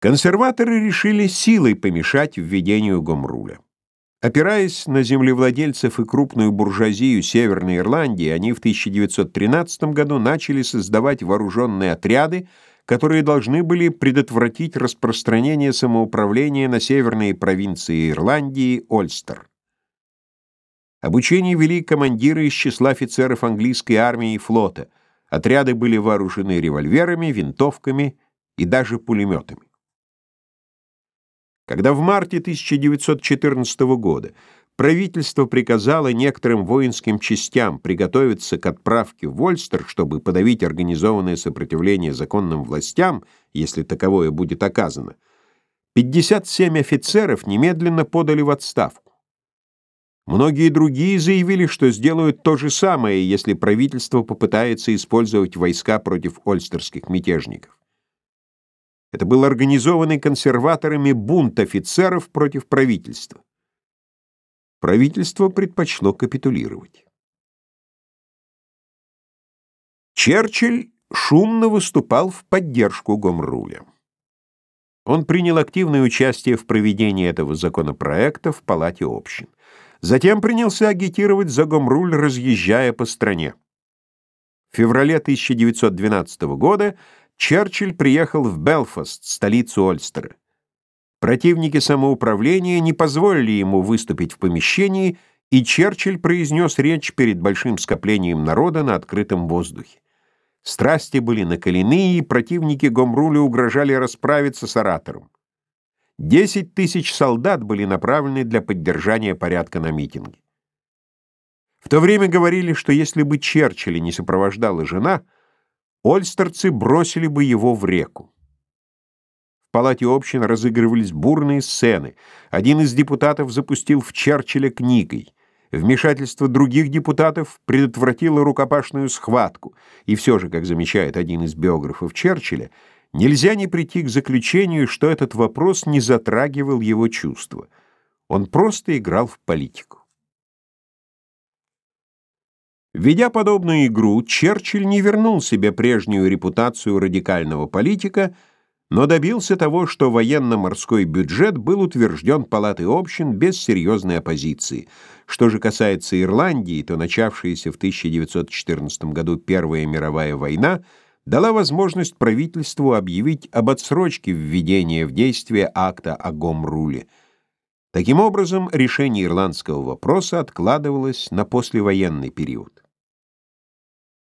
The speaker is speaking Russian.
Консерваторы решили силой помешать введению гомруля. Опираясь на землевладельцев и крупную буржуазию Северной Ирландии, они в 1913 году начали создавать вооруженные отряды, которые должны были предотвратить распространение самоуправления на северные провинции Ирландии Ольстер. Обучение вели командиры из числа офицеров английской армии и флота. Отряды были вооружены револьверами, винтовками и даже пулеметами. Когда в марте 1914 года правительство приказало некоторым воинским частям приготовиться к отправке в Ольстер, чтобы подавить организованное сопротивление законным властям, если таковое будет оказано, 57 офицеров немедленно подали в отставку. Многие другие заявили, что сделают то же самое, если правительство попытается использовать войска против ольстерских мятежников. Это был организованный консерваторами бунт офицеров против правительства. Правительство предпочло капитулировать. Черчилль шумно выступал в поддержку Гомруля. Он принял активное участие в проведении этого законопроекта в Палате общин. Затем принялся агитировать за Гомруль, разъезжая по стране. В феврале 1912 года Черчилль приехал в Белфаст, столицу Ольстера. Противники самоуправления не позволили ему выступить в помещении, и Черчилль произнес речь перед большим скоплением народа на открытом воздухе. Страсти были накалены, и противники Гомруля угрожали расправиться с оратором. Десять тысяч солдат были направлены для поддержания порядка на митинге. В то время говорили, что если бы Черчилля не сопровождала жена — ольстерцы бросили бы его в реку. В палате общин разыгрывались бурные сцены. Один из депутатов запустил в Черчилля книгой. Вмешательство других депутатов предотвратило рукопашную схватку. И все же, как замечает один из биографов Черчилля, нельзя не прийти к заключению, что этот вопрос не затрагивал его чувства. Он просто играл в политику. Ведя подобную игру, Черчилль не вернул себе прежнюю репутацию радикального политика, но добился того, что военно-морской бюджет был утвержден Палатой общин без серьезной оппозиции. Что же касается Ирландии, то начавшаяся в 1914 году Первая мировая война дала возможность правительству объявить об отсрочке введения в действие акта о Гомруле. Таким образом, решение ирландского вопроса откладывалось на послевоенный период.